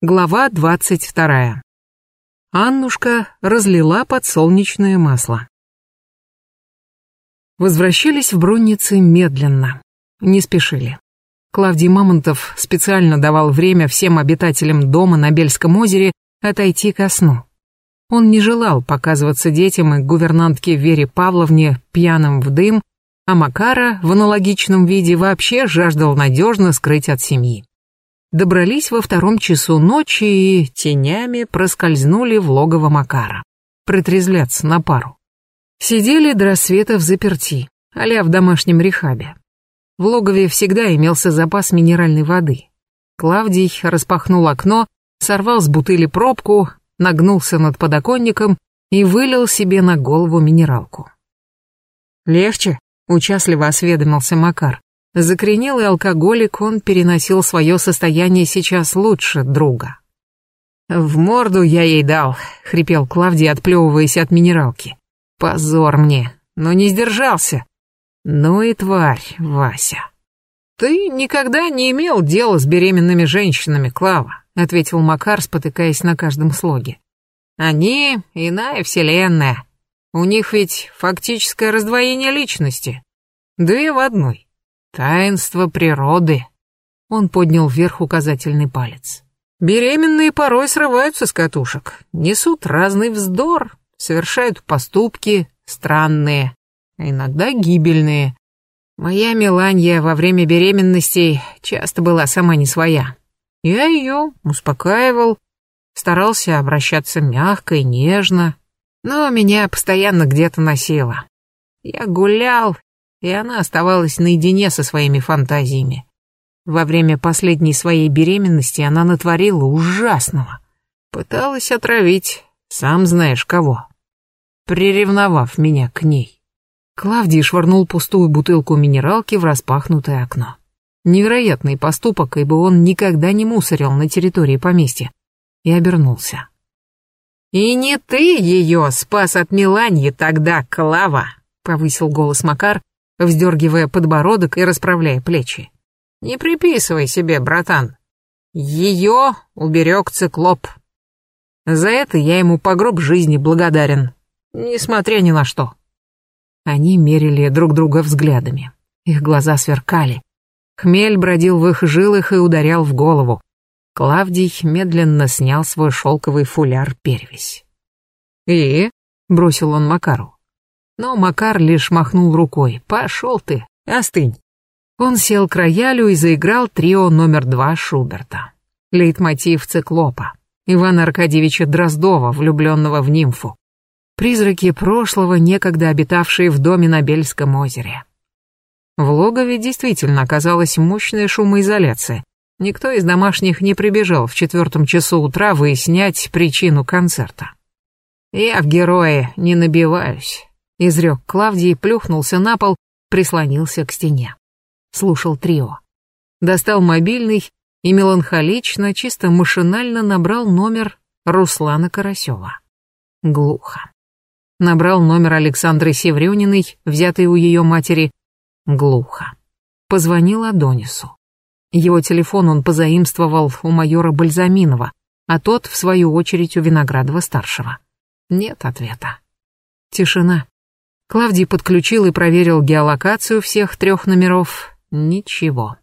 Глава двадцать вторая. Аннушка разлила подсолнечное масло. Возвращались в Бронницы медленно, не спешили. Клавдий Мамонтов специально давал время всем обитателям дома на Бельском озере отойти ко сну. Он не желал показываться детям и гувернантке Вере Павловне пьяным в дым, а Макара в аналогичном виде вообще жаждал надежно скрыть от семьи добрались во втором часу ночи и тенями проскользнули в логово Макара. Протрезвляться на пару. Сидели до рассвета в заперти, а в домашнем рехабе. В логове всегда имелся запас минеральной воды. Клавдий распахнул окно, сорвал с бутыли пробку, нагнулся над подоконником и вылил себе на голову минералку. «Легче?» — участливо осведомился Макар. Закоренелый алкоголик, он переносил свое состояние сейчас лучше друга. «В морду я ей дал», — хрипел Клавдий, отплевываясь от минералки. «Позор мне, но не сдержался. Ну и тварь, Вася». «Ты никогда не имел дела с беременными женщинами, Клава», — ответил Макар, спотыкаясь на каждом слоге. «Они иная вселенная. У них ведь фактическое раздвоение личности. Две в одной. Таинство природы. Он поднял вверх указательный палец. Беременные порой срываются с катушек, несут разный вздор, совершают поступки странные, а иногда гибельные. Моя Меланья во время беременности часто была сама не своя. Я ее успокаивал, старался обращаться мягко и нежно, но меня постоянно где-то носило. Я гулял и она оставалась наедине со своими фантазиями. Во время последней своей беременности она натворила ужасного. Пыталась отравить, сам знаешь кого, приревновав меня к ней. Клавдий швырнул пустую бутылку минералки в распахнутое окно. Невероятный поступок, ибо он никогда не мусорил на территории поместья. И обернулся. «И не ты ее спас от Миланьи тогда, Клава!» — повысил голос Макар, вздергивая подбородок и расправляя плечи. «Не приписывай себе, братан. Ее уберег циклоп. За это я ему по гроб жизни благодарен, несмотря ни на что». Они мерили друг друга взглядами. Их глаза сверкали. Хмель бродил в их жилах и ударял в голову. Клавдий медленно снял свой шелковый фуляр-перевесь. «И?» — бросил он Макару. Но Макар лишь махнул рукой. «Пошел ты, остынь». Он сел к роялю и заиграл трио номер два Шуберта. Лейтмотив циклопа. Ивана Аркадьевича Дроздова, влюбленного в нимфу. Призраки прошлого, некогда обитавшие в доме на Бельском озере. В логове действительно оказалась мощная шумоизоляция. Никто из домашних не прибежал в четвертом часу утра выяснять причину концерта. Я в герое не набиваюсь изрек Клавдий, плюхнулся на пол, прислонился к стене. Слушал трио. Достал мобильный и меланхолично, чисто машинально набрал номер Руслана Карасева. Глухо. Набрал номер Александры Севрюниной, взятый у ее матери. Глухо. Позвонил Адонису. Его телефон он позаимствовал у майора Бальзаминова, а тот, в свою очередь, у Виноградова-старшего. Нет ответа. Тишина. Клавдий подключил и проверил геолокацию всех трех номеров. Ничего.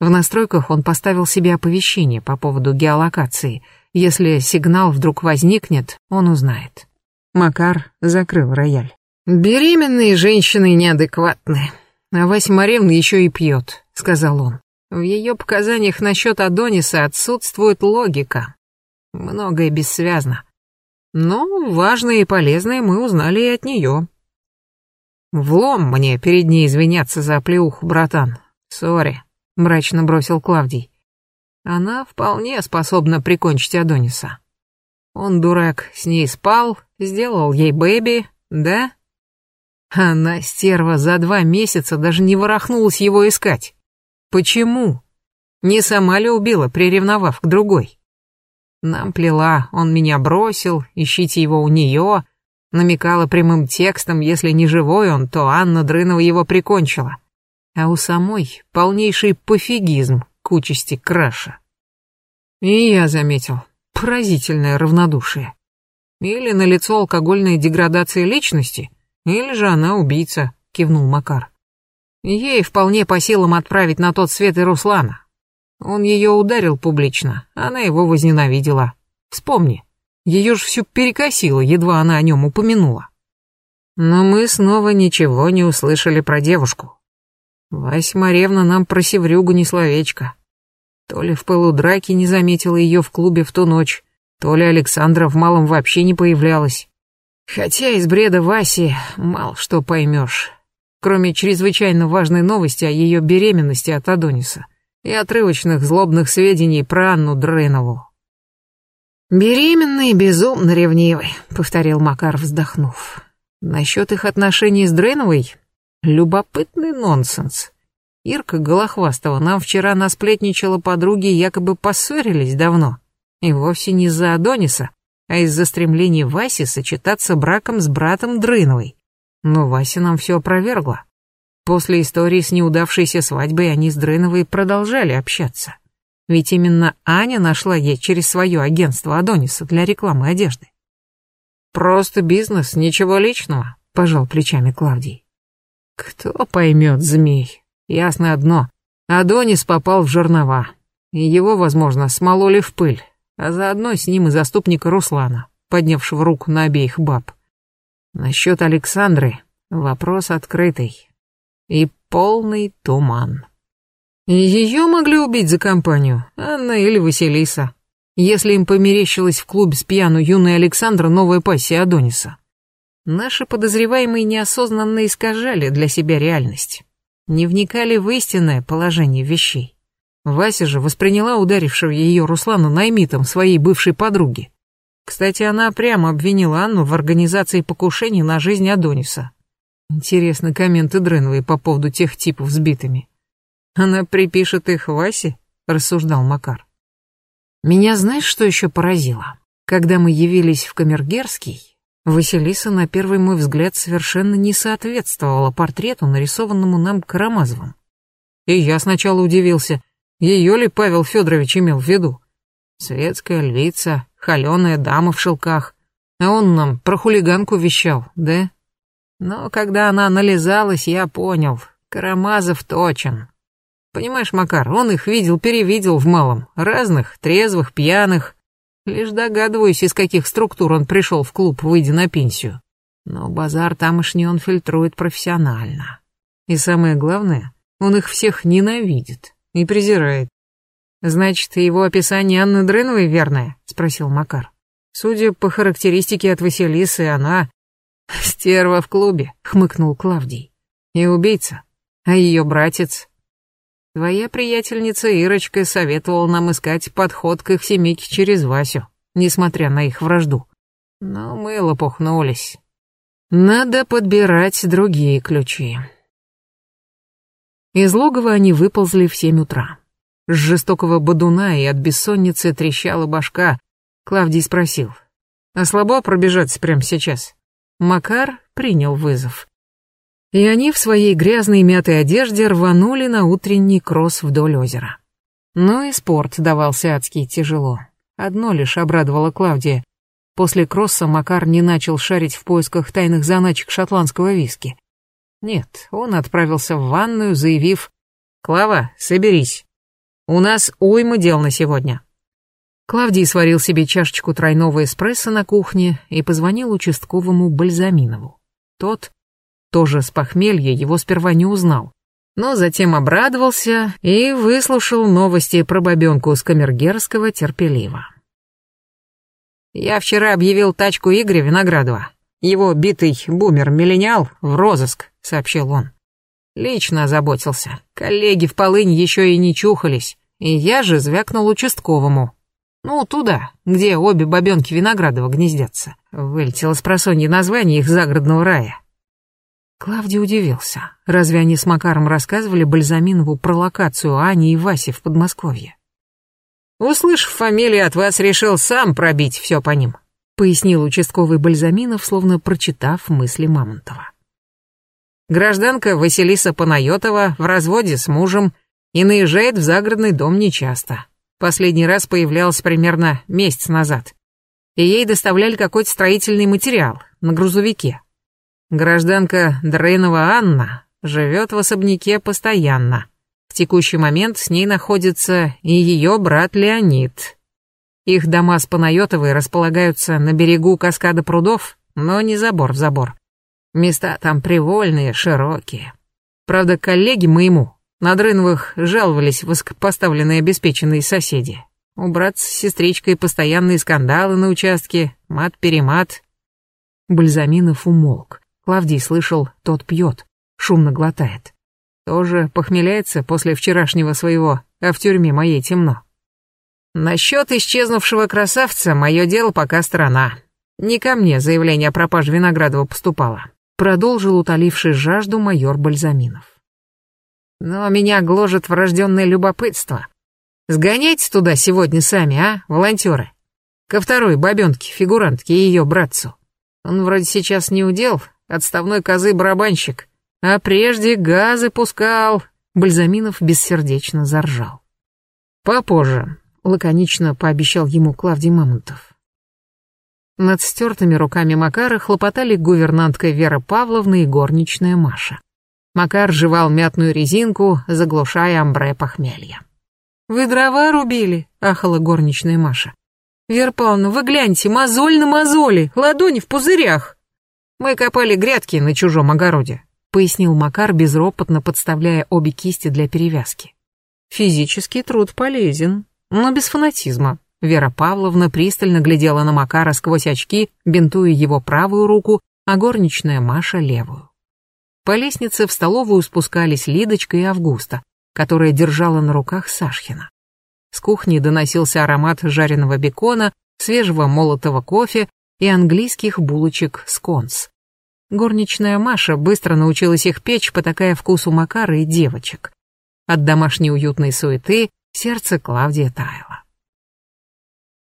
В настройках он поставил себе оповещение по поводу геолокации. Если сигнал вдруг возникнет, он узнает. Макар закрыл рояль. «Беременные женщины неадекватны. А Вася Маревна еще и пьет», — сказал он. В ее показаниях насчет Адониса отсутствует логика. Многое бессвязно. Но важное и полезное мы узнали и от нее. «Влом мне перед ней извиняться за оплеуху, братан. Сори», — мрачно бросил Клавдий. «Она вполне способна прикончить Адониса. Он, дурак, с ней спал, сделал ей бэби, да? Она, стерва, за два месяца даже не ворохнулась его искать. Почему? Не сама ли убила, приревновав к другой? Нам плела, он меня бросил, ищите его у нее, намекала прямым текстом, если не живой он, то Анна Дрынова его прикончила. А у самой полнейший пофигизм к участи Краша. И я заметил. Поразительное равнодушие. Или налицо алкогольная деградация личности, или же она убийца, кивнул Макар. Ей вполне по силам отправить на тот свет и Руслана. Он ее ударил публично, она его возненавидела. Вспомни, ее ж всю перекосило, едва она о нем упомянула. Но мы снова ничего не услышали про девушку. Вась Маревна нам про Севрюгу не словечко. То ли в пылу драки не заметила ее в клубе в ту ночь, то ли Александра в малом вообще не появлялась. Хотя из бреда Васи мало что поймешь, кроме чрезвычайно важной новости о ее беременности от Адониса и отрывочных злобных сведений про Анну Дрейнову. «Беременный и безумно ревнивый», — повторил Макар, вздохнув. Насчет их отношений с Дрейновой — любопытный нонсенс. Ирка Голохвастова нам вчера насплетничала подруги, якобы поссорились давно. И вовсе не из-за Адониса, а из-за стремления Васи сочетаться браком с братом Дрыновой. Но Вася нам все опровергла. После истории с неудавшейся свадьбой они с Дрыновой продолжали общаться. Ведь именно Аня нашла ей через свое агентство Адониса для рекламы одежды. «Просто бизнес, ничего личного», — пожал плечами Клавдий. «Кто поймет, змей? Ясно одно. Адонис попал в жернова, и его, возможно, смололи в пыль, а заодно с ним и заступника Руслана, поднявшего руку на обеих баб. Насчет Александры вопрос открытый и полный туман. Ее могли убить за компанию, Анна или Василиса если им померещилась в клубе с пьяну юная Александра новая пассия Адониса. Наши подозреваемые неосознанно искажали для себя реальность, не вникали в истинное положение вещей. Вася же восприняла ударившего ее Руслана наймитом своей бывшей подруги. Кстати, она прямо обвинила Анну в организации покушений на жизнь Адониса. Интересны комменты Дреновой по поводу тех типов сбитыми. Она припишет их Васе, рассуждал Макар. Меня знаешь, что еще поразило? Когда мы явились в Камергерский, Василиса на первый мой взгляд совершенно не соответствовала портрету, нарисованному нам Карамазовым. И я сначала удивился, ее ли Павел Федорович имел в виду? Светская львица, холеная дама в шелках. А он нам про хулиганку вещал, да? Но когда она нализалась, я понял, Карамазов точен. Понимаешь, Макар, он их видел-перевидел в малом, разных, трезвых, пьяных. Лишь догадываюсь, из каких структур он пришел в клуб, выйдя на пенсию. Но базар тамошний он фильтрует профессионально. И самое главное, он их всех ненавидит и презирает. «Значит, его описание Анны Дрыновой верное?» — спросил Макар. «Судя по характеристике от Василисы, она...» «Стерва в клубе», — хмыкнул Клавдий. «И убийца. А ее братец Твоя приятельница Ирочка советовала нам искать подход к их семейке через Васю, несмотря на их вражду. Но мы лопухнулись. Надо подбирать другие ключи. Из логова они выползли в семь утра. С жестокого бодуна и от бессонницы трещала башка. Клавдий спросил. «А слабо пробежаться прямо сейчас?» Макар принял вызов и они в своей грязной мятой одежде рванули на утренний кросс вдоль озера. Но и спорт давался адски тяжело. Одно лишь обрадовало Клавдия. После кросса Макар не начал шарить в поисках тайных заначек шотландского виски. Нет, он отправился в ванную, заявив «Клава, соберись. У нас уйма дел на сегодня». Клавдий сварил себе чашечку тройного эспрессо на кухне и позвонил участковому Бальзаминову. Тот тоже с похмелья его сперва не узнал. Но затем обрадовался и выслушал новости про бабенку с Камергерского терпеливо. «Я вчера объявил тачку Игоря Виноградова. Его битый бумер-миллениал в розыск», — сообщил он. Лично озаботился. Коллеги в полынь еще и не чухались. И я же звякнул участковому. Ну, туда, где обе бабенки Виноградова гнездятся. Вылетело с просонья название их загородного рая. Клавдий удивился. Разве они с Макаром рассказывали Бальзаминову про локацию Ани и Васи в Подмосковье? «Услышав фамилию от вас, решил сам пробить все по ним», пояснил участковый Бальзаминов, словно прочитав мысли Мамонтова. Гражданка Василиса Панайотова в разводе с мужем и наезжает в загородный дом нечасто. Последний раз появлялась примерно месяц назад. И ей доставляли какой-то строительный материал на грузовике. Гражданка Дрейнова Анна живет в особняке постоянно. В текущий момент с ней находится и ее брат Леонид. Их дома с Панайотовой располагаются на берегу каскада прудов, но не забор в забор. Места там привольные, широкие. Правда, коллеги моему на Дрыновых жаловались высокопоставленные обеспеченные соседи. У брата с сестричкой постоянные скандалы на участке, мат-перемат. Бальзаминов умолк. Клавдий слышал, тот пьет, шумно глотает. Тоже похмеляется после вчерашнего своего, а в тюрьме моей темно. Насчет исчезнувшего красавца мое дело пока страна. Не ко мне заявление о пропаже Виноградова поступало. Продолжил утоливший жажду майор Бальзаминов. Но меня гложет врожденное любопытство. Сгоняйте туда сегодня сами, а, волонтеры? Ко второй бабенке, фигурантке и ее братцу. Он вроде сейчас не удел, отставной козы-барабанщик. А прежде газы пускал. Бальзаминов бессердечно заржал. Попозже, лаконично пообещал ему Клавдий Мамонтов. Над стертыми руками Макара хлопотали гувернантка Вера Павловна и горничная Маша. Макар жевал мятную резинку, заглушая амбре похмелья. «Вы дрова рубили?» — ахала горничная Маша. «Вера Павловна, вы гляньте, мозоль на мозоли, ладони в пузырях!» «Мы копали грядки на чужом огороде», — пояснил Макар, безропотно подставляя обе кисти для перевязки. «Физический труд полезен, но без фанатизма». Вера Павловна пристально глядела на Макара сквозь очки, бинтуя его правую руку, а горничная Маша — левую. По лестнице в столовую спускались Лидочка и Августа, которая держала на руках Сашхина. С кухни доносился аромат жареного бекона, свежего молотого кофе и английских булочек сконс. Горничная Маша быстро научилась их печь, потакая вкусу Макара и девочек. От домашней уютной суеты сердце Клавдия таяло.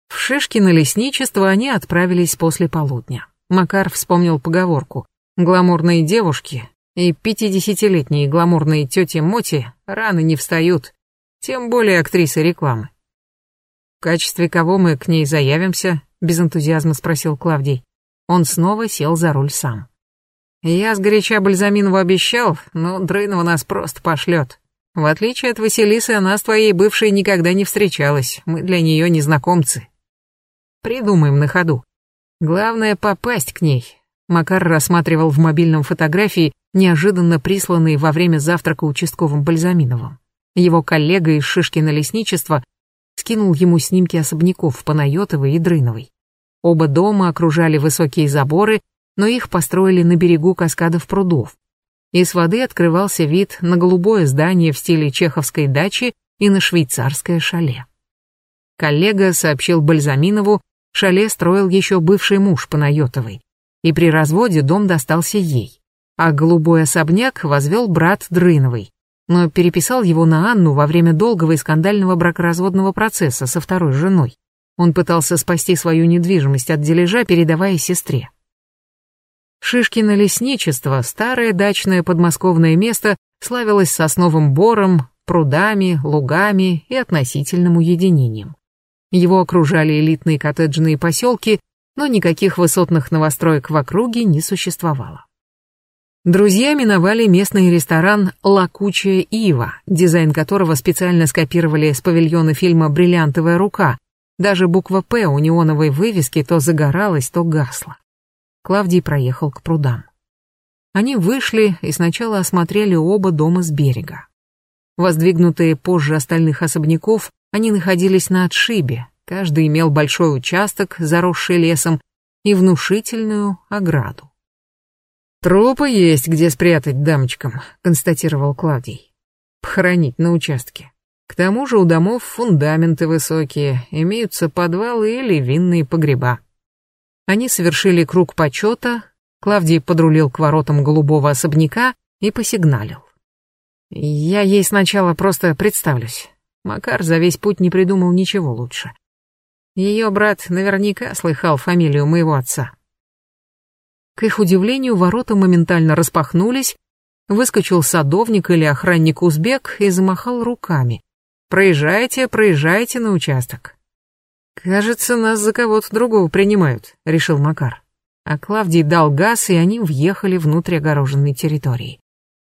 В Шишкино лесничество они отправились после полудня. Макар вспомнил поговорку «Гламурные девушки и пятидесятилетние гламурные тети Моти рано не встают, тем более актрисы рекламы». «В качестве кого мы к ней заявимся?» без энтузиазма спросил Клавдий. Он снова сел за руль сам. Я сгоряча Бальзаминову обещал, но Дрынова нас просто пошлет. В отличие от Василисы, она с твоей бывшей никогда не встречалась, мы для нее незнакомцы. Придумаем на ходу. Главное попасть к ней. Макар рассматривал в мобильном фотографии, неожиданно присланные во время завтрака участковым Бальзаминовым. Его коллега из Шишкина лесничества скинул ему снимки особняков Панайотовой и Дрыновой. Оба дома окружали высокие заборы, но их построили на берегу каскадов прудов. Из воды открывался вид на голубое здание в стиле чеховской дачи и на швейцарское шале. Коллега сообщил Бальзаминову, шале строил еще бывший муж Панайотовой, и при разводе дом достался ей, а голубой особняк возвел брат Дрыновой, но переписал его на Анну во время долгого и скандального бракоразводного процесса со второй женой. Он пытался спасти свою недвижимость от дележа, передавая сестре. Шишкино лесничество, старое дачное подмосковное место, славилось сосновым бором, прудами, лугами и относительным уединением. Его окружали элитные коттеджные поселки, но никаких высотных новостроек в округе не существовало. Друзья миновали местный ресторан «Лакучая Ива», дизайн которого специально скопировали с павильона фильма «Бриллиантовая рука», даже буква «П» у неоновой вывески то загоралась, то гасла. Клавдий проехал к прудам. Они вышли и сначала осмотрели оба дома с берега. Воздвигнутые позже остальных особняков, они находились на отшибе, каждый имел большой участок, заросший лесом, и внушительную ограду. «Трупы есть, где спрятать дамочкам», — констатировал Клавдий. «Похоронить на участке». К тому же у домов фундаменты высокие, имеются подвалы или винные погреба. Они совершили круг почета, Клавдий подрулил к воротам голубого особняка и посигналил. Я ей сначала просто представлюсь. Макар за весь путь не придумал ничего лучше. Ее брат наверняка слыхал фамилию моего отца. К их удивлению, ворота моментально распахнулись, выскочил садовник или охранник-узбек и замахал руками. Проезжайте, проезжайте на участок. Кажется, нас за кого-то другого принимают, решил Макар. А Клавдий дал газ, и они въехали внутрь огороженной территории.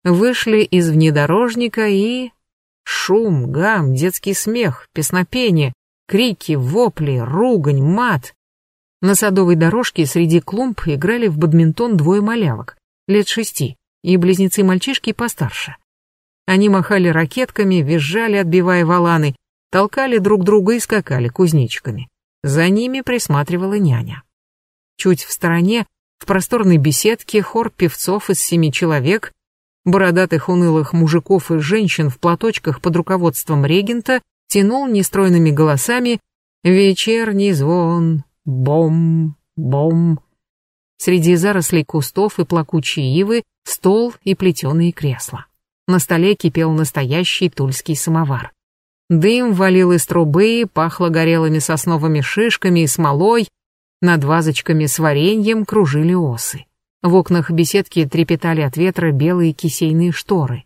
Вышли из внедорожника и... Шум, гам, детский смех, песнопение, крики, вопли, ругань, мат. На садовой дорожке среди клумб играли в бадминтон двое малявок, лет шести, и близнецы-мальчишки постарше. Они махали ракетками, визжали, отбивая валаны, толкали друг друга и скакали кузнечиками. За ними присматривала няня. Чуть в стороне, в просторной беседке, хор певцов из семи человек, бородатых унылых мужиков и женщин в платочках под руководством регента, тянул нестройными голосами «Вечерний звон, бом, бом». Среди зарослей кустов и плакучей ивы стол и плетеные кресла. На столе кипел настоящий тульский самовар. Дым валил из трубы, пахло горелыми сосновыми шишками и смолой, над вазочками с вареньем кружили осы. В окнах беседки трепетали от ветра белые кисейные шторы.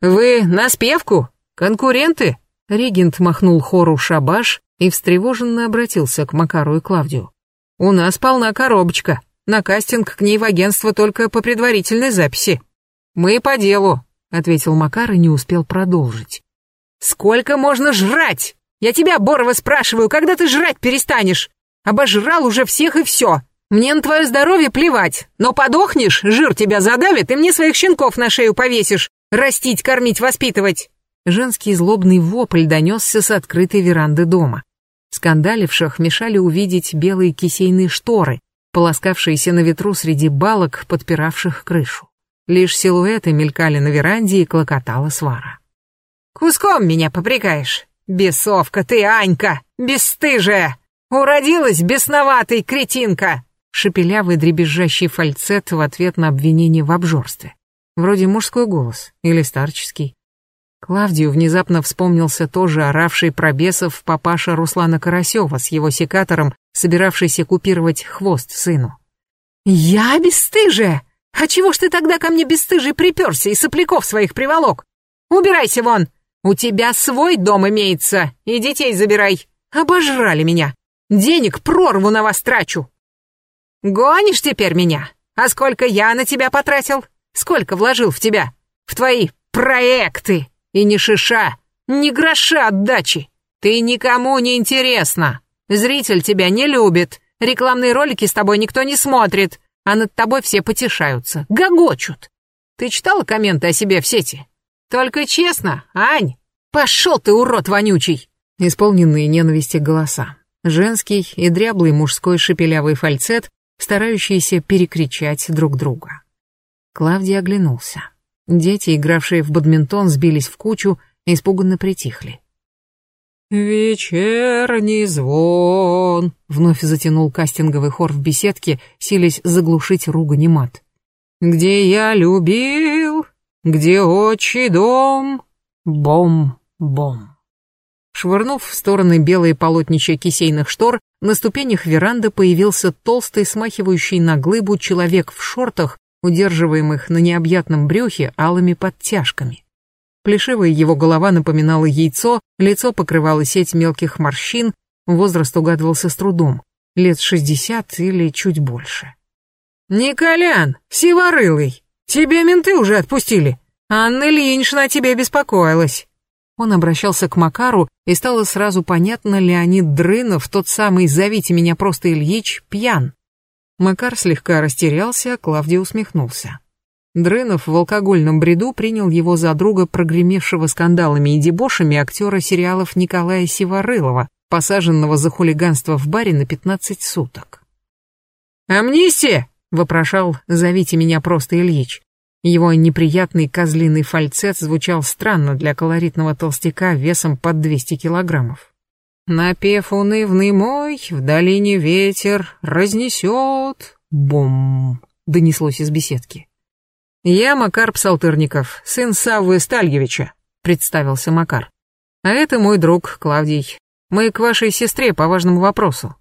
«Вы на спевку? Конкуренты?» Регент махнул хору шабаш и встревоженно обратился к Макару и Клавдию. «У нас полна коробочка. На кастинг к ней в агентство только по предварительной записи. Мы по делу. — ответил Макар и не успел продолжить. «Сколько можно жрать? Я тебя, Борова, спрашиваю, когда ты жрать перестанешь? Обожрал уже всех и все. Мне на твое здоровье плевать, но подохнешь, жир тебя задавит, и мне своих щенков на шею повесишь. Растить, кормить, воспитывать». Женский злобный вопль донесся с открытой веранды дома. Скандаливших мешали увидеть белые кисейные шторы, полоскавшиеся на ветру среди балок, подпиравших крышу. Лишь силуэты мелькали на веранде и клокотала свара. «Куском меня попрекаешь? Бесовка ты, Анька, бесстыжая! Уродилась бесноватый кретинка!» Шепелявый дребезжащий фальцет в ответ на обвинение в обжорстве. Вроде мужской голос или старческий. Клавдию внезапно вспомнился тоже оравший про бесов папаша Руслана Карасева с его секатором, собиравшийся купировать хвост сыну. «Я бесстыжая!» А чего ж ты тогда ко мне бесстыжий приперся и сопляков своих приволок? Убирайся вон! У тебя свой дом имеется, и детей забирай. Обожрали меня. Денег прорву на вас трачу. Гонишь теперь меня? А сколько я на тебя потратил? Сколько вложил в тебя? В твои проекты? И ни шиша, ни гроша отдачи. Ты никому не интересна. Зритель тебя не любит. Рекламные ролики с тобой никто не смотрит а над тобой все потешаются, гогочут. Ты читала комменты о себе в сети? Только честно, Ань, пошел ты, урод вонючий!» Исполненные ненависти голоса. Женский и дряблый мужской шепелявый фальцет, старающиеся перекричать друг друга. Клавдий оглянулся. Дети, игравшие в бадминтон, сбились в кучу испуганно притихли. «Вечерний звон», — вновь затянул кастинговый хор в беседке, силясь заглушить ругань и мат. «Где я любил, где отчий дом, бом-бом». Швырнув в стороны белые полотнища кисейных штор, на ступенях веранды появился толстый, смахивающий на глыбу человек в шортах, удерживаемых на необъятном брюхе алыми подтяжками. Плешивая его голова напоминала яйцо, лицо покрывало сеть мелких морщин, возраст угадывался с трудом, лет шестьдесят или чуть больше. «Николян, сиворылый, тебя менты уже отпустили. Анна Ильинична тебе беспокоилась». Он обращался к Макару, и стало сразу понятно, Леонид Дрынов, тот самый «зовите меня просто Ильич», пьян. Макар слегка растерялся, а Клавдий усмехнулся. Дрынов в алкогольном бреду принял его за друга прогремевшего скандалами и дебошами актера сериалов Николая Сиворылова, посаженного за хулиганство в баре на 15 суток. «Амнистия!» — вопрошал «Зовите меня просто Ильич». Его неприятный козлиный фальцет звучал странно для колоритного толстяка весом под 200 килограммов. «Напев унывный мой, в долине ветер разнесет, бум!» — донеслось из беседки. «Я Макар Псалтырников, сын Саввы Стальевича», — представился Макар. «А это мой друг Клавдий. Мы к вашей сестре по важному вопросу».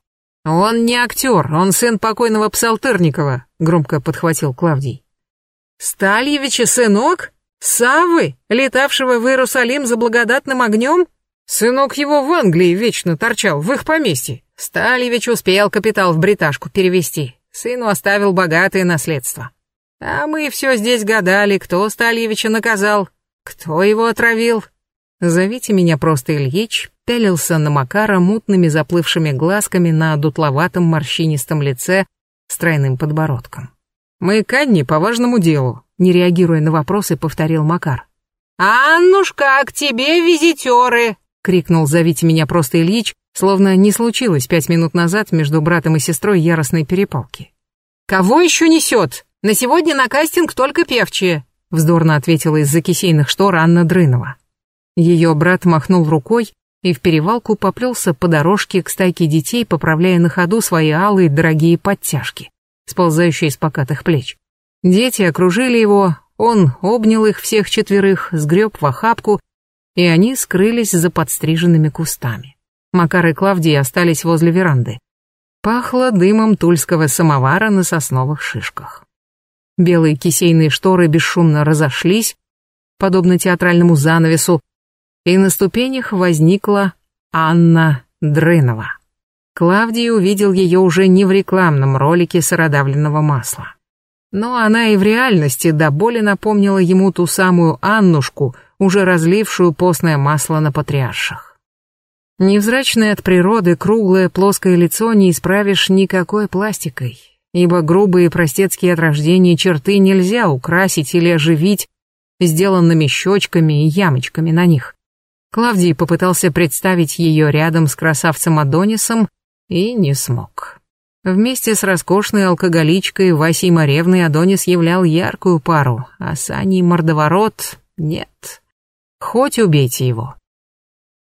«Он не актер, он сын покойного Псалтырникова», — громко подхватил Клавдий. «Стальевича сынок? Саввы, летавшего в Иерусалим за благодатным огнем?» Сынок его в Англии вечно торчал, в их поместье. Сталевич успел капитал в бриташку перевести. Сыну оставил богатое наследство. А мы все здесь гадали, кто Стальевича наказал, кто его отравил. Зовите меня просто Ильич, пялился на Макара мутными заплывшими глазками на дутловатом морщинистом лице с тройным подбородком. «Мы к Анне по важному делу», — не реагируя на вопросы, повторил Макар. «Аннушка, к тебе визитеры!» — крикнул «Зовите меня просто Ильич», словно не случилось пять минут назад между братом и сестрой яростной перепалки. «Кого еще несет? На сегодня на кастинг только певчие», — вздорно ответила из-за кисейных штор Анна Дрынова. Ее брат махнул рукой и в перевалку поплелся по дорожке к стайке детей, поправляя на ходу свои алые дорогие подтяжки, сползающие с покатых плеч. Дети окружили его, он обнял их всех четверых, сгреб в охапку, и они скрылись за подстриженными кустами. Макар и Клавдий остались возле веранды. Пахло дымом тульского самовара на сосновых шишках. Белые кисейные шторы бесшумно разошлись, подобно театральному занавесу, и на ступенях возникла Анна Дрынова. Клавдий увидел ее уже не в рекламном ролике сыродавленного масла. Но она и в реальности до боли напомнила ему ту самую Аннушку, уже разлившую постное масло на патриарших. Невзрачное от природы круглое плоское лицо не исправишь никакой пластикой, ибо грубые простецкие от рождения черты нельзя украсить или оживить сделанными щечками и ямочками на них. Клавдий попытался представить ее рядом с красавцем Адонисом и не смог. Вместе с роскошной алкоголичкой Васей Маревной Адонис являл яркую пару, а Саней Мордоворот — нет. Хоть убейте его.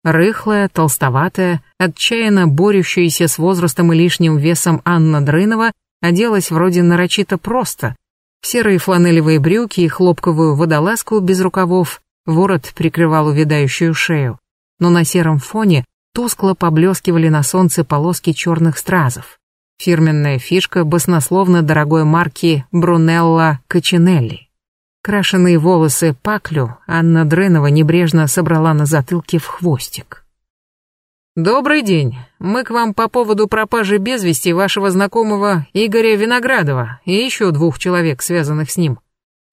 Рыхлая, толстоватая, отчаянно борющаяся с возрастом и лишним весом Анна Дрынова оделась вроде нарочито просто. В серые фланелевые брюки и хлопковую водолазку без рукавов, Ворот прикрывал увядающую шею, но на сером фоне тускло поблескивали на солнце полоски черных стразов. Фирменная фишка баснословно дорогой марки Брунелла Качинелли. Крашеные волосы паклю Анна Дренова небрежно собрала на затылке в хвостик. «Добрый день. Мы к вам по поводу пропажи без вести вашего знакомого Игоря Виноградова и еще двух человек, связанных с ним.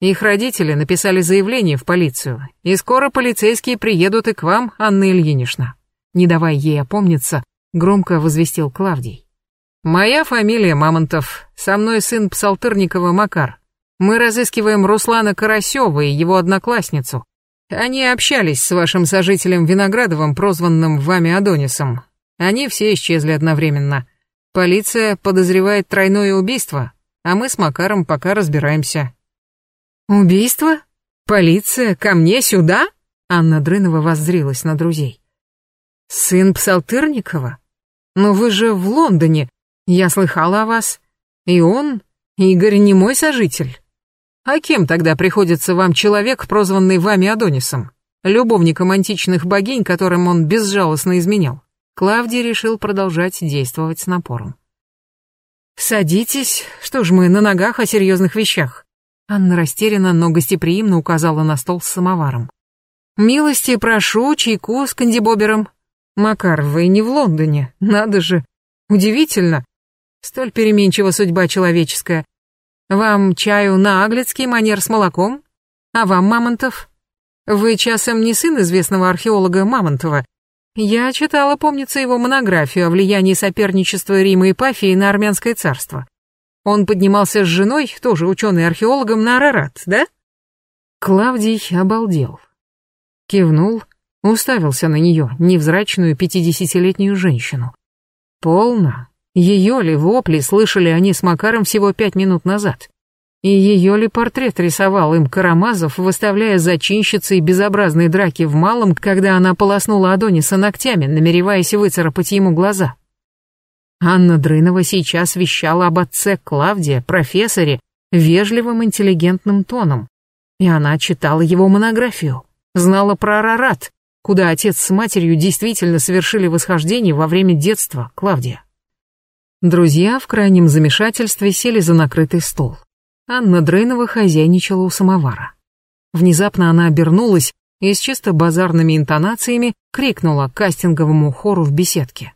Их родители написали заявление в полицию, и скоро полицейские приедут и к вам, Анна Ильинична. Не давая ей опомниться, громко возвестил Клавдий. Моя фамилия Мамонтов, со мной сын Псалтырникова Макар. Мы разыскиваем Руслана Карасева и его одноклассницу. Они общались с вашим сожителем Виноградовым, прозванным вами Адонисом. Они все исчезли одновременно. Полиция подозревает тройное убийство, а мы с Макаром пока разбираемся. «Убийство? Полиция? Ко мне сюда?» Анна Дрынова воззрилась на друзей. «Сын Псалтырникова? Но вы же в Лондоне. Я слыхала о вас. И он, Игорь, не мой сожитель. А кем тогда приходится вам человек, прозванный вами Адонисом? Любовником античных богинь, которым он безжалостно изменял?» Клавдий решил продолжать действовать с напором. «Садитесь, что ж мы на ногах о серьезных вещах. Анна растерянно, но гостеприимно указала на стол с самоваром. «Милости прошу, чайку с кандибобером. Макар, вы не в Лондоне, надо же. Удивительно. Столь переменчива судьба человеческая. Вам чаю на аглицкий манер с молоком? А вам, Мамонтов? Вы часом не сын известного археолога Мамонтова? Я читала, помнится, его монографию о влиянии соперничества Рима и Пафии на армянское царство. Он поднимался с женой, тоже ученый-археологом, на Арарат, да? Клавдий обалдел. Кивнул, уставился на нее, невзрачную пятидесятилетнюю женщину. Полно. Ее ли вопли слышали они с Макаром всего пять минут назад? И ее ли портрет рисовал им Карамазов, выставляя зачинщицей безобразной драки в малом, когда она полоснула Адониса ногтями, намереваясь выцарапать ему глаза? Анна Дрынова сейчас вещала об отце Клавдия, профессоре, вежливым интеллигентным тоном. И она читала его монографию, знала про Арарат, куда отец с матерью действительно совершили восхождение во время детства Клавдия. Друзья в крайнем замешательстве сели за накрытый стол. Анна Дрынова хозяйничала у самовара. Внезапно она обернулась, и с чисто базарными интонациями крикнула кастинговому хору в беседке.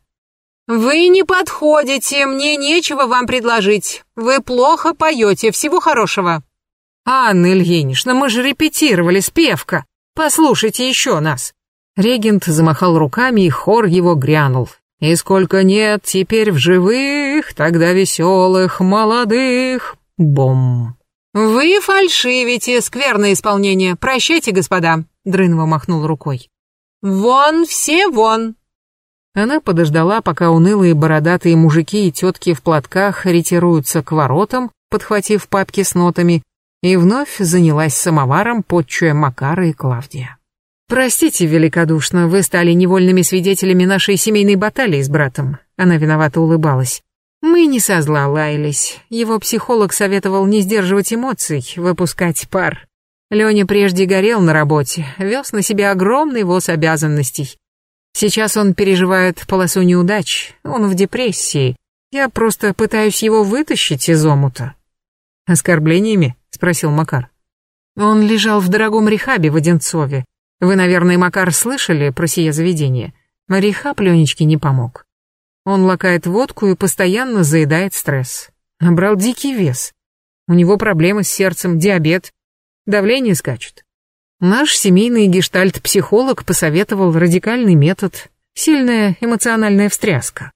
«Вы не подходите, мне нечего вам предложить. Вы плохо поете, всего хорошего». «Анна Ильинична, мы же репетировали, спевка. Послушайте еще нас». Регент замахал руками, и хор его грянул. «И сколько нет теперь в живых, тогда веселых, молодых, бом». «Вы фальшивите, скверное исполнение. Прощайте, господа», — Дрынова махнул рукой. «Вон, все вон!» Она подождала, пока унылые бородатые мужики и тетки в платках ретируются к воротам, подхватив папки с нотами, и вновь занялась самоваром, подчуя Макара и Клавдия. «Простите великодушно, вы стали невольными свидетелями нашей семейной баталии с братом», она виновато улыбалась. «Мы не со зла лаялись. Его психолог советовал не сдерживать эмоций, выпускать пар. Леня прежде горел на работе, вез на себя огромный воз обязанностей. Сейчас он переживает полосу неудач, он в депрессии. Я просто пытаюсь его вытащить из омута». «Оскорблениями?» — спросил Макар. «Он лежал в дорогом рехабе в Одинцове. Вы, наверное, Макар, слышали про сие заведение. Рехаб Ленечке не помог. Он лакает водку и постоянно заедает стресс. Набрал дикий вес. У него проблемы с сердцем, диабет, давление скачет. Наш семейный гештальт-психолог посоветовал радикальный метод – сильная эмоциональная встряска.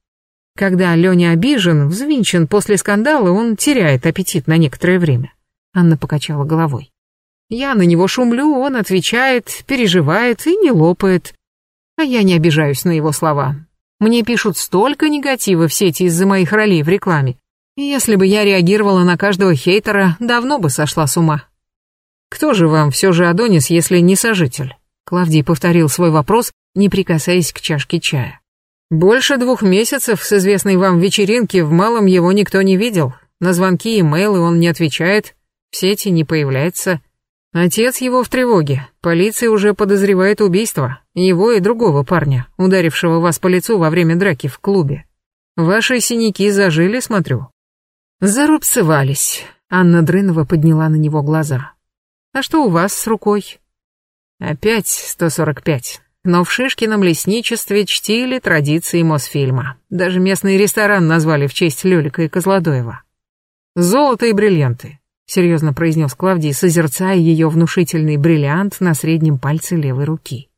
Когда Леня обижен, взвинчен после скандала, он теряет аппетит на некоторое время. Анна покачала головой. Я на него шумлю, он отвечает, переживает и не лопает. А я не обижаюсь на его слова. Мне пишут столько негатива в сети из-за моих ролей в рекламе. Если бы я реагировала на каждого хейтера, давно бы сошла с ума. Кто же вам все же Адонис, если не сожитель? Клавдий повторил свой вопрос, не прикасаясь к чашке чая. Больше двух месяцев с известной вам вечеринки в малом его никто не видел. На звонки и мейлы он не отвечает, в сети не появляется. Отец его в тревоге. Полиция уже подозревает убийство. Его и другого парня, ударившего вас по лицу во время драки в клубе. Ваши синяки зажили, смотрю. Зарубцевались. Анна Дрынова подняла на него глаза. А что у вас с рукой? Опять 145. Но в Шишкином лесничестве чтили традиции Мосфильма. Даже местный ресторан назвали в честь Лёлика и Козлодоева. Золото и бриллианты. — серьезно произнес Клавдий, созерцая ее внушительный бриллиант на среднем пальце левой руки.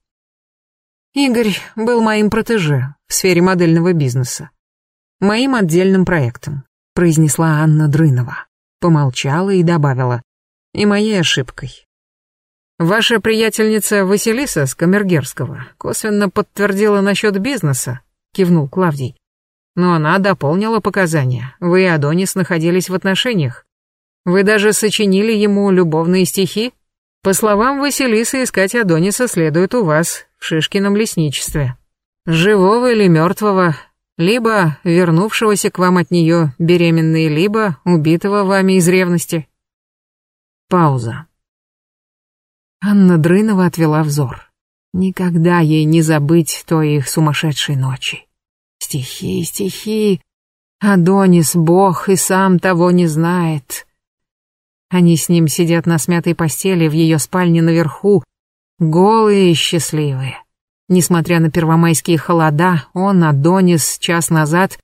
«Игорь был моим протеже в сфере модельного бизнеса. Моим отдельным проектом», — произнесла Анна Дрынова. Помолчала и добавила. «И моей ошибкой. Ваша приятельница Василиса с Камергерского косвенно подтвердила насчет бизнеса», — кивнул Клавдий. «Но она дополнила показания. Вы и Адонис находились в отношениях. Вы даже сочинили ему любовные стихи? По словам Василисы, искать Адониса следует у вас в Шишкином лесничестве. Живого или мертвого, либо вернувшегося к вам от нее беременной, либо убитого вами из ревности. Пауза. Анна Дрынова отвела взор. Никогда ей не забыть той их сумасшедшей ночи. Стихи, стихи. Адонис, бог, и сам того не знает. Они с ним сидят на смятой постели в ее спальне наверху, голые и счастливые. Несмотря на первомайские холода, он, Адонис, час назад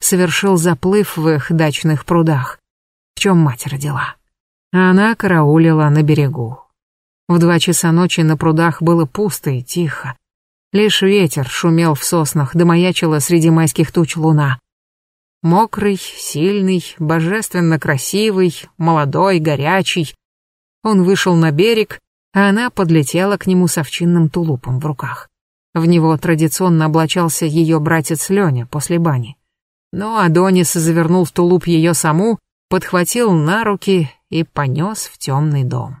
совершил заплыв в их дачных прудах, в чем мать родила. А она караулила на берегу. В два часа ночи на прудах было пусто и тихо. Лишь ветер шумел в соснах, да маячила среди майских туч луна. Мокрый, сильный, божественно красивый, молодой, горячий. Он вышел на берег, а она подлетела к нему с овчинным тулупом в руках. В него традиционно облачался ее братец Леня после бани. Но Адонис завернул в тулуп ее саму, подхватил на руки и понес в темный дом.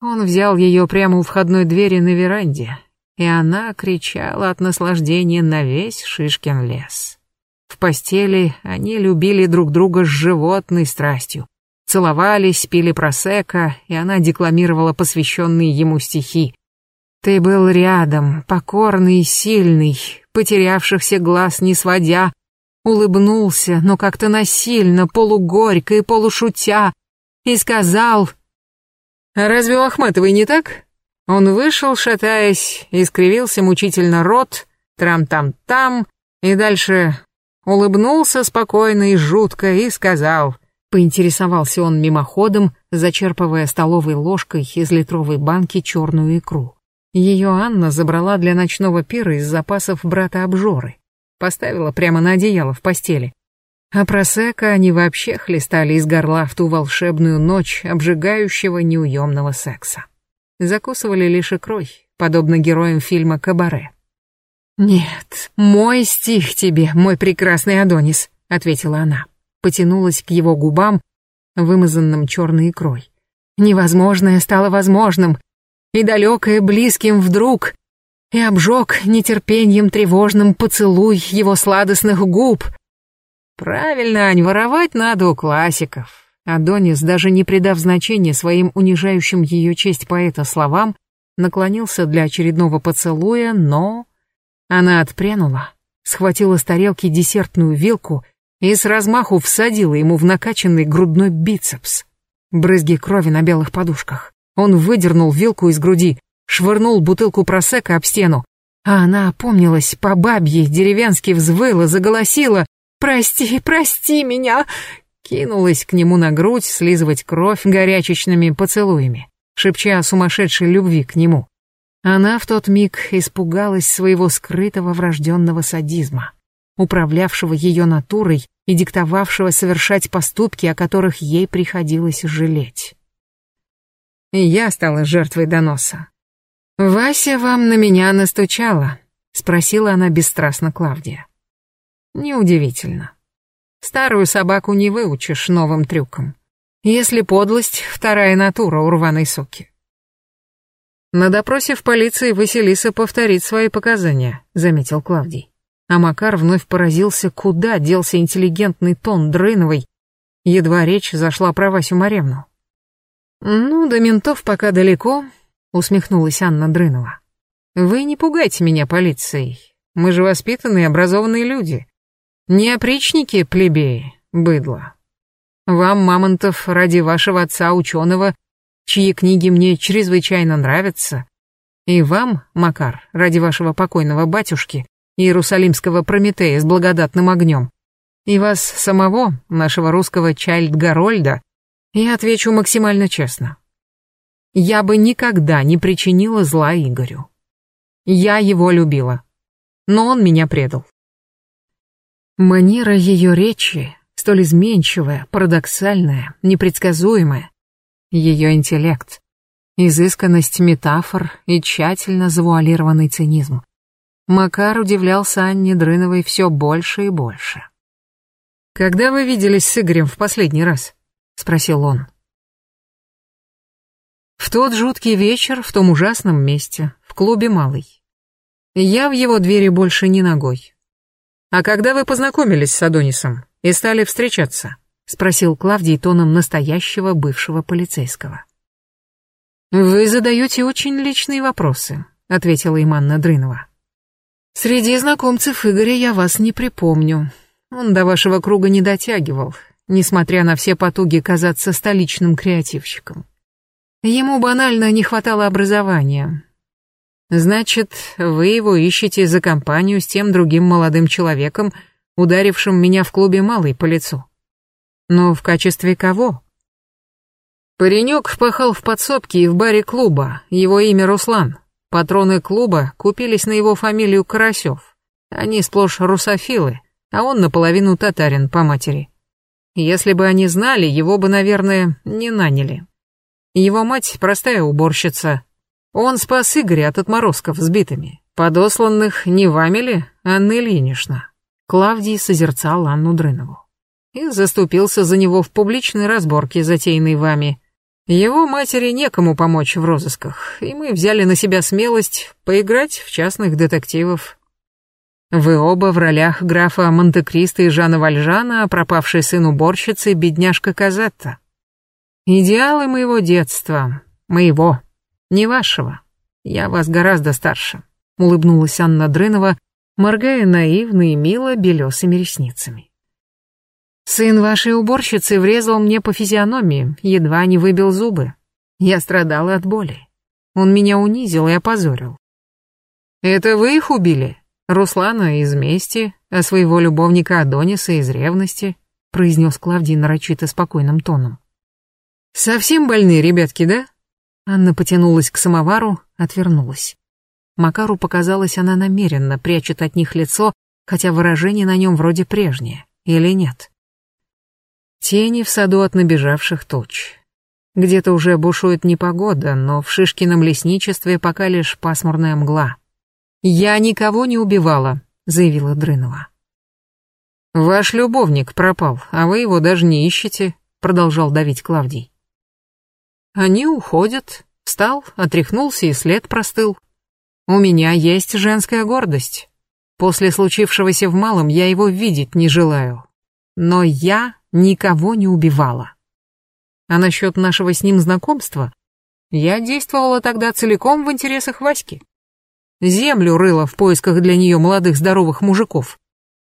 Он взял ее прямо у входной двери на веранде, и она кричала от наслаждения на весь Шишкин лес. В постели они любили друг друга с животной страстью. Целовались, пили просека, и она декламировала посвященные ему стихи. «Ты был рядом, покорный и сильный, потерявшихся глаз не сводя, улыбнулся, но как-то насильно, полугорько и полушутя, и сказал... «А разве у Ахматовой не так? Он вышел, шатаясь, искривился мучительно рот, трам-там-там, и дальше улыбнулся спокойно и жутко и сказал, поинтересовался он мимоходом, зачерпывая столовой ложкой из литровой банки черную икру. Ее Анна забрала для ночного пира из запасов брата обжоры. Поставила прямо на одеяло в постели. А просека они вообще хлестали из горла в ту волшебную ночь обжигающего неуемного секса. Закусывали лишь икрой, подобно героям фильма «Кабаре». «Нет, мой стих тебе, мой прекрасный Адонис», — ответила она. Потянулась к его губам, вымазанным черной икрой. Невозможное стало возможным, и далекое близким вдруг, и обжег нетерпением тревожным поцелуй его сладостных губ. Правильно, Ань, воровать надо у классиков. Адонис, даже не придав значения своим унижающим ее честь поэта словам, наклонился для очередного поцелуя, но... Она отпрянула, схватила с тарелки десертную вилку и с размаху всадила ему в накачанный грудной бицепс. Брызги крови на белых подушках. Он выдернул вилку из груди, швырнул бутылку просека об стену, а она опомнилась, по бабье деревенски взвыла, заголосила «Прости, прости меня!» кинулась к нему на грудь слизывать кровь горячечными поцелуями, шепча о сумасшедшей любви к нему. Она в тот миг испугалась своего скрытого врожденного садизма, управлявшего ее натурой и диктовавшего совершать поступки, о которых ей приходилось жалеть. И я стала жертвой доноса. «Вася вам на меня настучала?» — спросила она бесстрастно Клавдия. «Неудивительно. Старую собаку не выучишь новым трюкам. Если подлость — вторая натура у рваной суки. На допросе в полиции Василиса повторит свои показания, заметил Клавдий. А Макар вновь поразился, куда делся интеллигентный тон Дрыновой, едва речь зашла про Васю Маревну. «Ну, до ментов пока далеко», — усмехнулась Анна Дрынова. «Вы не пугайте меня полицией. Мы же воспитанные, образованные люди. Не опричники, плебеи, быдло. Вам, Мамонтов, ради вашего отца ученого чьи книги мне чрезвычайно нравятся, и вам, Макар, ради вашего покойного батюшки, иерусалимского Прометея с благодатным огнем, и вас самого, нашего русского Чайльд-Гарольда, я отвечу максимально честно. Я бы никогда не причинила зла Игорю. Я его любила, но он меня предал. Манера ее речи, столь изменчивая, парадоксальная, непредсказуемая, ее интеллект, изысканность метафор и тщательно завуалированный цинизм. Макар удивлялся Анне Дрыновой все больше и больше. «Когда вы виделись с Игорем в последний раз?» — спросил он. «В тот жуткий вечер в том ужасном месте, в клубе «Малый». Я в его двери больше не ногой. А когда вы познакомились с Адонисом и стали встречаться?» — спросил Клавдий тоном настоящего бывшего полицейского. «Вы задаете очень личные вопросы», — ответила им Анна Дрынова. «Среди знакомцев Игоря я вас не припомню. Он до вашего круга не дотягивал, несмотря на все потуги казаться столичным креативщиком. Ему банально не хватало образования. Значит, вы его ищете за компанию с тем другим молодым человеком, ударившим меня в клубе малый по лицу. Но в качестве кого? Паренек пахал в подсобке и в баре клуба, его имя Руслан. Патроны клуба купились на его фамилию Карасев. Они сплошь русофилы, а он наполовину татарин по матери. Если бы они знали, его бы, наверное, не наняли. Его мать простая уборщица. Он спас Игоря от отморозков с битами. Подосланных не вами ли, Анна Ильинична? Клавдий созерцал Анну Дрынову и заступился за него в публичной разборке, затеянной вами. Его матери некому помочь в розысках, и мы взяли на себя смелость поиграть в частных детективов. Вы оба в ролях графа Монте-Кристо и Жана Вальжана, пропавший сын уборщицы, бедняжка Казетта. Идеалы моего детства, моего, не вашего. Я вас гораздо старше, улыбнулась Анна Дрынова, моргая наивно и мило белесыми ресницами. Сын вашей уборщицы врезал мне по физиономии, едва не выбил зубы. Я страдала от боли. Он меня унизил и опозорил. Это вы их убили? Руслана из мести, а своего любовника Адониса из ревности, произнес Клавдий нарочито спокойным тоном. Совсем больные ребятки, да? Анна потянулась к самовару, отвернулась. Макару показалось, она намеренно прячет от них лицо, хотя выражение на нем вроде прежнее, или нет. Тени в саду от набежавших туч. Где-то уже бушует непогода, но в Шишкином лесничестве пока лишь пасмурная мгла. «Я никого не убивала», — заявила Дрынова. «Ваш любовник пропал, а вы его даже не ищете», — продолжал давить Клавдий. «Они уходят», — встал, отряхнулся и след простыл. «У меня есть женская гордость. После случившегося в малом я его видеть не желаю. Но я никого не убивала. А насчет нашего с ним знакомства, я действовала тогда целиком в интересах Васьки. Землю рыла в поисках для нее молодых здоровых мужиков.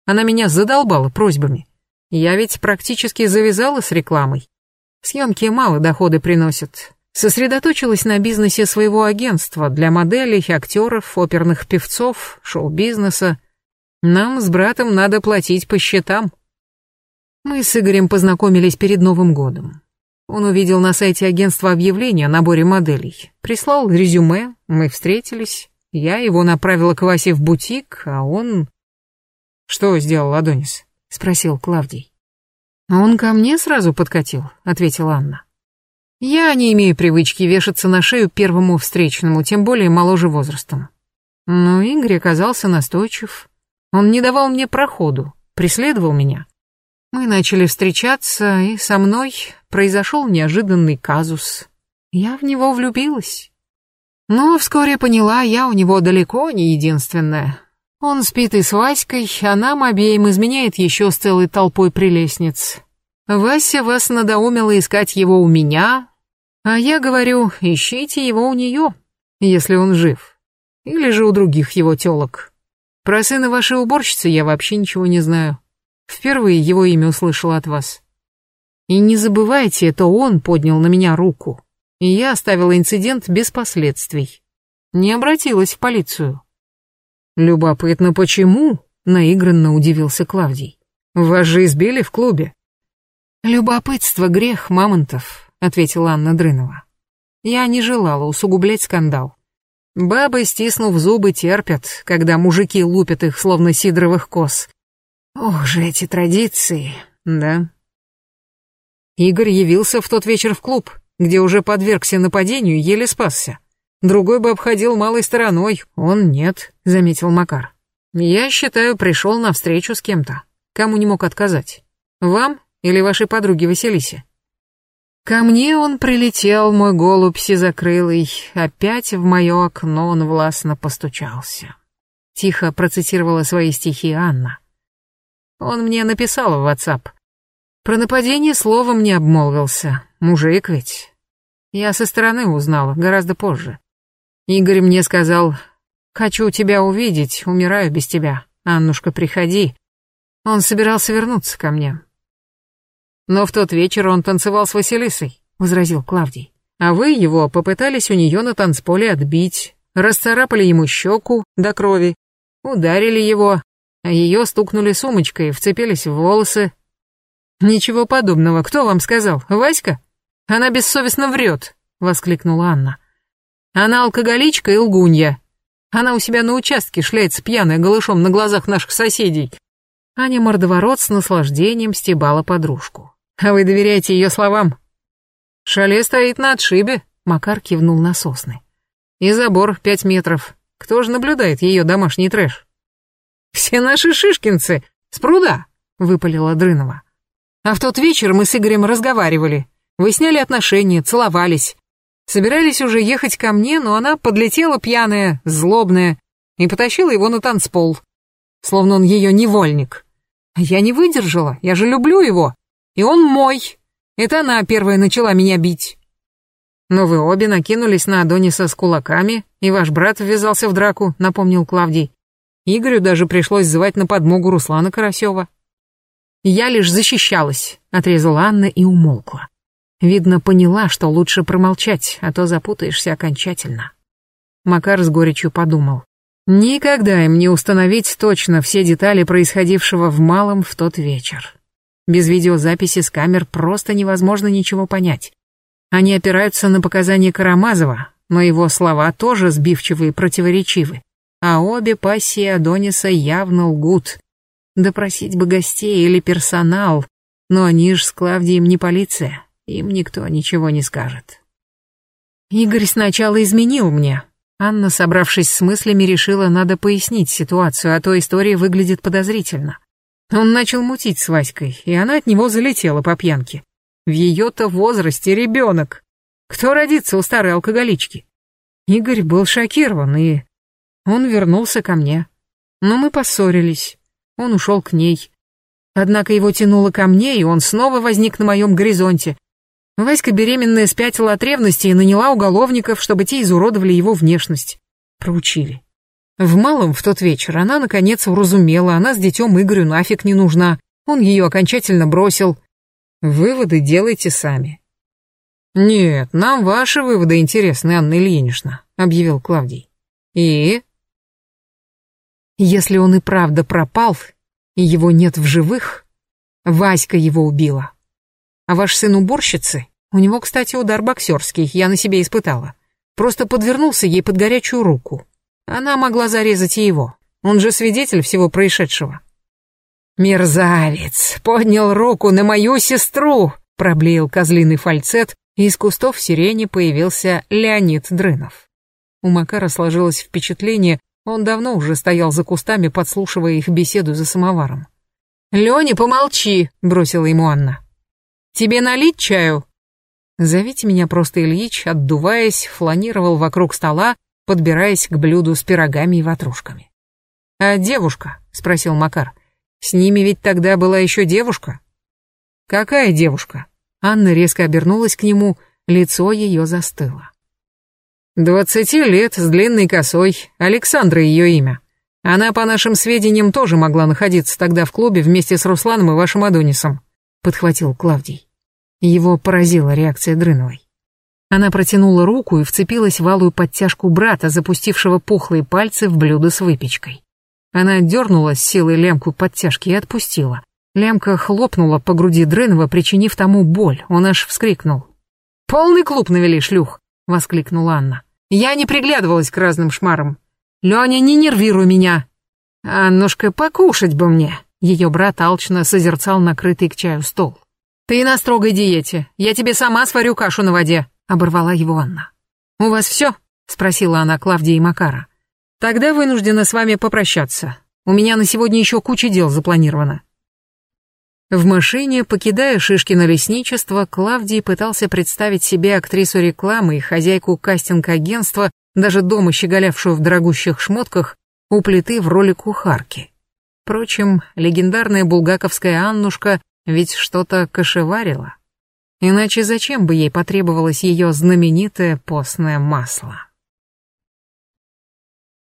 Она меня задолбала просьбами. Я ведь практически завязала с рекламой. Съемки мало доходы приносят. Сосредоточилась на бизнесе своего агентства для моделей, актеров, оперных певцов, шоу-бизнеса. Нам с братом надо платить по счетам. Мы с Игорем познакомились перед Новым годом. Он увидел на сайте агентства объявление о наборе моделей. Прислал резюме, мы встретились. Я его направила к Васе в бутик, а он... «Что сделал Адонис?» — спросил Клавдий. «Он ко мне сразу подкатил», — ответила Анна. «Я не имею привычки вешаться на шею первому встречному, тем более моложе возрастом». Но Игорь оказался настойчив. Он не давал мне проходу, преследовал меня. Мы начали встречаться, и со мной произошел неожиданный казус. Я в него влюбилась. Но вскоре поняла, я у него далеко не единственная. Он спит и с Васькой, а нам обеим изменяет еще с целой толпой прелестниц. Вася вас надоумила искать его у меня, а я говорю, ищите его у нее, если он жив. Или же у других его телок. Про сына вашей уборщицы я вообще ничего не знаю. Впервые его имя услышала от вас. И не забывайте, это он поднял на меня руку. И я оставила инцидент без последствий. Не обратилась в полицию. Любопытно, почему? Наигранно удивился Клавдий. Вас же избили в клубе. Любопытство — грех мамонтов, ответила Анна Дрынова. Я не желала усугублять скандал. Бабы, стиснув зубы, терпят, когда мужики лупят их, словно сидровых коз, Ох же эти традиции, да. Игорь явился в тот вечер в клуб, где уже подвергся нападению, еле спасся. Другой бы обходил малой стороной, он нет, заметил Макар. Я считаю, пришел на встречу с кем-то. Кому не мог отказать? Вам или вашей подруге Василисе? Ко мне он прилетел, мой голубь сизокрылый, опять в мое окно он властно постучался. Тихо процитировала свои стихи Анна. Он мне написал в WhatsApp. Про нападение словом не обмолвился. Мужик ведь. Я со стороны узнала, гораздо позже. Игорь мне сказал, «Хочу тебя увидеть, умираю без тебя. Аннушка, приходи». Он собирался вернуться ко мне. Но в тот вечер он танцевал с Василисой, возразил Клавдий. А вы его попытались у нее на танцполе отбить, расцарапали ему щеку до крови, ударили его, а ее стукнули сумочкой вцепились в волосы. «Ничего подобного, кто вам сказал? Васька? Она бессовестно врет», — воскликнула Анна. «Она алкоголичка и лгунья. Она у себя на участке шляется пьяная голышом на глазах наших соседей». Аня мордоворот с наслаждением стебала подружку. «А вы доверяете ее словам?» «Шале стоит на отшибе», — Макар кивнул на сосны. «И забор пять метров. Кто же наблюдает ее домашний трэш?» «Все наши шишкинцы с пруда», — выпалила Дрынова. «А в тот вечер мы с Игорем разговаривали, выясняли отношения, целовались. Собирались уже ехать ко мне, но она подлетела пьяная, злобная, и потащила его на танцпол, словно он ее невольник. Я не выдержала, я же люблю его, и он мой. Это она первая начала меня бить. Но вы обе накинулись на Адониса с кулаками, и ваш брат ввязался в драку, напомнил Клавдий. Игорю даже пришлось звать на подмогу Руслана Карасева. «Я лишь защищалась», — отрезала Анна и умолкла. Видно, поняла, что лучше промолчать, а то запутаешься окончательно. Макар с горечью подумал. Никогда им не установить точно все детали происходившего в малом в тот вечер. Без видеозаписи с камер просто невозможно ничего понять. Они опираются на показания Карамазова, но его слова тоже сбивчивы и противоречивы. А обе пассии Адониса явно лгут. Допросить бы гостей или персонал, но они ж с Клавдием не полиция, им никто ничего не скажет. Игорь сначала изменил мне. Анна, собравшись с мыслями, решила, надо пояснить ситуацию, а то история выглядит подозрительно. Он начал мутить с Васькой, и она от него залетела по пьянке. В ее-то возрасте ребенок. Кто родится у старой алкоголички? Игорь был шокирован, и он вернулся ко мне. Но мы поссорились. Он ушел к ней. Однако его тянуло ко мне, и он снова возник на моем горизонте. Васька беременная спятила от ревности и наняла уголовников, чтобы те изуродовали его внешность. Проучили. В малом в тот вечер она наконец уразумела, она с детем Игорю нафиг не нужна. Он ее окончательно бросил. Выводы делайте сами. «Нет, нам ваши выводы интересны, Анна Ильинична», — объявил Клавдий. «И?» «Если он и правда пропал, и его нет в живых, Васька его убила. А ваш сын уборщицы? У него, кстати, удар боксерский, я на себе испытала. Просто подвернулся ей под горячую руку. Она могла зарезать и его. Он же свидетель всего происшедшего. «Мерзавец! Поднял руку на мою сестру!» проблеял козлиный фальцет, и из кустов сирени появился Леонид Дрынов. У Макара сложилось впечатление, он давно уже стоял за кустами, подслушивая их беседу за самоваром. «Леня, помолчи!» — бросила ему Анна. «Тебе налить чаю?» Зовите меня просто Ильич, отдуваясь, фланировал вокруг стола, подбираясь к блюду с пирогами и ватрушками. «А девушка?» — спросил Макар. «С ними ведь тогда была еще девушка?» «Какая девушка?» Анна резко обернулась к нему, лицо ее застыло. «Двадцати лет, с длинной косой, Александра ее имя. Она, по нашим сведениям, тоже могла находиться тогда в клубе вместе с Русланом и вашим Адонисом», — подхватил Клавдий. Его поразила реакция Дрыновой. Она протянула руку и вцепилась в алую подтяжку брата, запустившего пухлые пальцы в блюдо с выпечкой. Она дернула с силой лямку подтяжки и отпустила. Лямка хлопнула по груди Дрынова, причинив тому боль. Он аж вскрикнул. «Полный клуб навели, шлюх!» — воскликнула Анна. «Я не приглядывалась к разным шмарам. Леня, не нервируй меня!» «Аннушка, покушать бы мне!» Ее брат алчно созерцал накрытый к чаю стол. «Ты на строгой диете. Я тебе сама сварю кашу на воде оборвала его Анна. «У вас все?» — спросила она Клавдия и Макара. «Тогда вынуждена с вами попрощаться. У меня на сегодня еще куча дел запланировано». В машине, покидая Шишкино лесничество, Клавдий пытался представить себе актрису рекламы и хозяйку кастинг-агентства, даже дома щеголявшую в дорогущих шмотках, у плиты в роли кухарки. Впрочем, легендарная булгаковская Аннушка ведь что-то кошеварила. Иначе зачем бы ей потребовалось ее знаменитое постное масло?